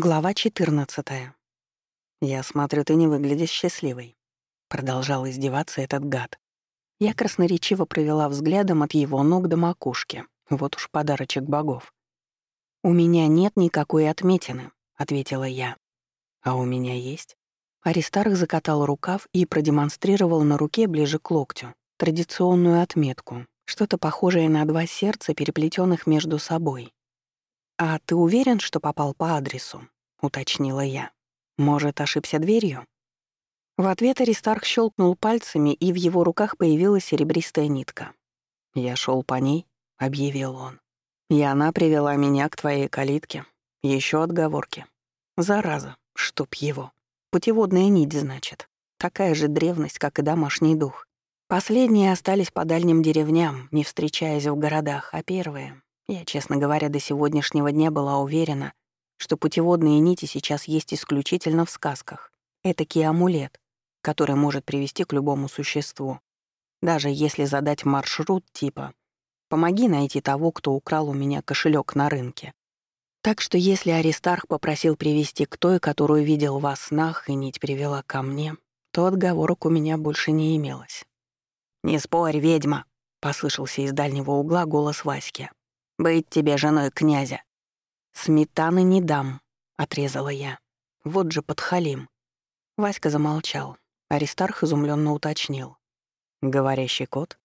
Глава 14. «Я смотрю, ты не выглядишь счастливой», — продолжал издеваться этот гад. Я красноречиво провела взглядом от его ног до макушки. Вот уж подарочек богов. «У меня нет никакой отметины», — ответила я. «А у меня есть». Аристарх закатал рукав и продемонстрировал на руке ближе к локтю традиционную отметку, что-то похожее на два сердца, переплетенных между собой. «А ты уверен, что попал по адресу?» — уточнила я. «Может, ошибся дверью?» В ответ Аристарх щелкнул пальцами, и в его руках появилась серебристая нитка. «Я шел по ней», — объявил он. «И она привела меня к твоей калитке. Еще отговорки. Зараза, чтоб его. Путеводная нить, значит. Такая же древность, как и домашний дух. Последние остались по дальним деревням, не встречаясь в городах, а первые я, честно говоря, до сегодняшнего дня была уверена, что путеводные нити сейчас есть исключительно в сказках. Этакий амулет, который может привести к любому существу. Даже если задать маршрут типа «Помоги найти того, кто украл у меня кошелек на рынке». Так что если Аристарх попросил привести к той, которую видел во снах, и нить привела ко мне, то отговорок у меня больше не имелось. «Не спорь, ведьма!» — послышался из дальнего угла голос Васьки. Быть тебе женой князя. Сметаны не дам, отрезала я. Вот же подхалим. Васька замолчал. Аристарх изумленно уточнил. Говорящий кот?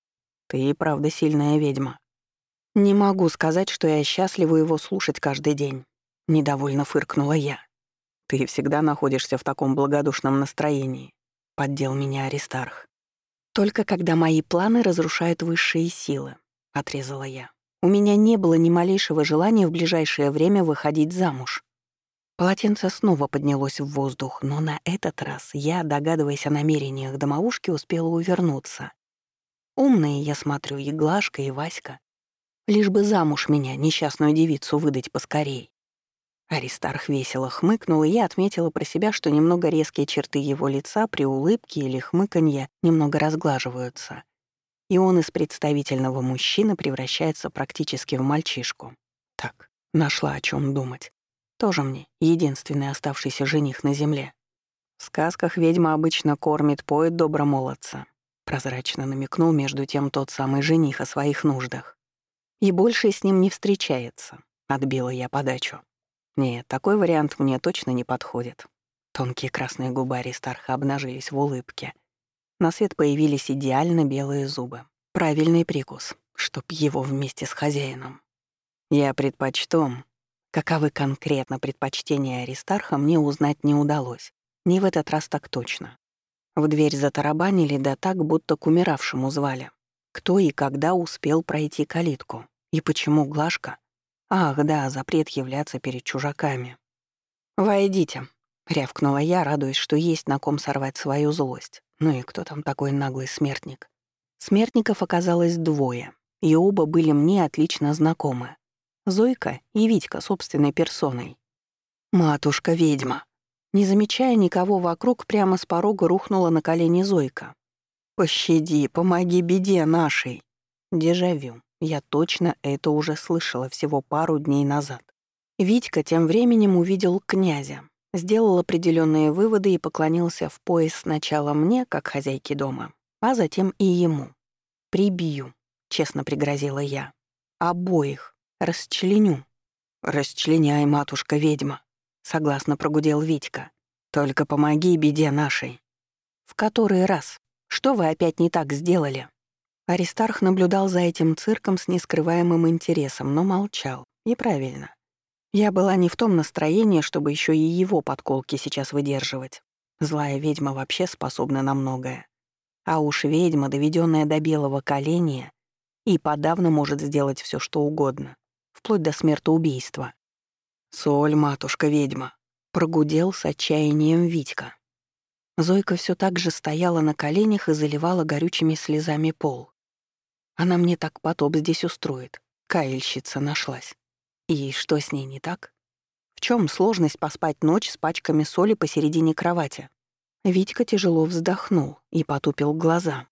Ты и правда сильная ведьма. Не могу сказать, что я счастлива его слушать каждый день. Недовольно фыркнула я. Ты всегда находишься в таком благодушном настроении. Поддел меня Аристарх. Только когда мои планы разрушают высшие силы, отрезала я. У меня не было ни малейшего желания в ближайшее время выходить замуж. Полотенце снова поднялось в воздух, но на этот раз я, догадываясь о намерениях домовушки, успела увернуться. Умные, я смотрю, и Глашка, и Васька. Лишь бы замуж меня, несчастную девицу, выдать поскорей. Аристарх весело хмыкнул, и я отметила про себя, что немного резкие черты его лица при улыбке или хмыканье немного разглаживаются и он из представительного мужчины превращается практически в мальчишку. Так, нашла о чем думать. Тоже мне единственный оставшийся жених на земле. В сказках ведьма обычно кормит, поет добромолодца. Прозрачно намекнул между тем тот самый жених о своих нуждах. И больше с ним не встречается. Отбила я подачу. Нет, такой вариант мне точно не подходит. Тонкие красные губы Аристарха обнажились в улыбке — на свет появились идеально белые зубы. Правильный прикус, чтоб его вместе с хозяином. Я предпочту... Каковы конкретно предпочтения Аристарха, мне узнать не удалось. Не в этот раз так точно. В дверь затарабанили, да так, будто к умиравшему звали. Кто и когда успел пройти калитку? И почему Глашка? Ах, да, запрет являться перед чужаками. «Войдите», — рявкнула я, радуясь, что есть на ком сорвать свою злость. Ну и кто там такой наглый смертник? Смертников оказалось двое, и оба были мне отлично знакомы. Зойка и Витька собственной персоной. «Матушка-ведьма!» Не замечая никого вокруг, прямо с порога рухнула на колени Зойка. «Пощади, помоги беде нашей!» Дежавю. Я точно это уже слышала всего пару дней назад. Витька тем временем увидел князя, Сделал определенные выводы и поклонился в пояс сначала мне, как хозяйке дома, а затем и ему. «Прибью», — честно пригрозила я. «Обоих. Расчленю». «Расчленяй, матушка-ведьма», — согласно прогудел Витька. «Только помоги беде нашей». «В который раз? Что вы опять не так сделали?» Аристарх наблюдал за этим цирком с нескрываемым интересом, но молчал. И правильно. Я была не в том настроении, чтобы еще и его подколки сейчас выдерживать. Злая ведьма вообще способна на многое. А уж ведьма, доведенная до белого коленя, и подавно может сделать все, что угодно, вплоть до смертоубийства. «Соль, матушка-ведьма», — прогудел с отчаянием Витька. Зойка все так же стояла на коленях и заливала горючими слезами пол. Она мне так потоп здесь устроит. Каильщица нашлась. И что с ней не так? В чем сложность поспать ночь с пачками соли посередине кровати? Витька тяжело вздохнул и потупил глаза.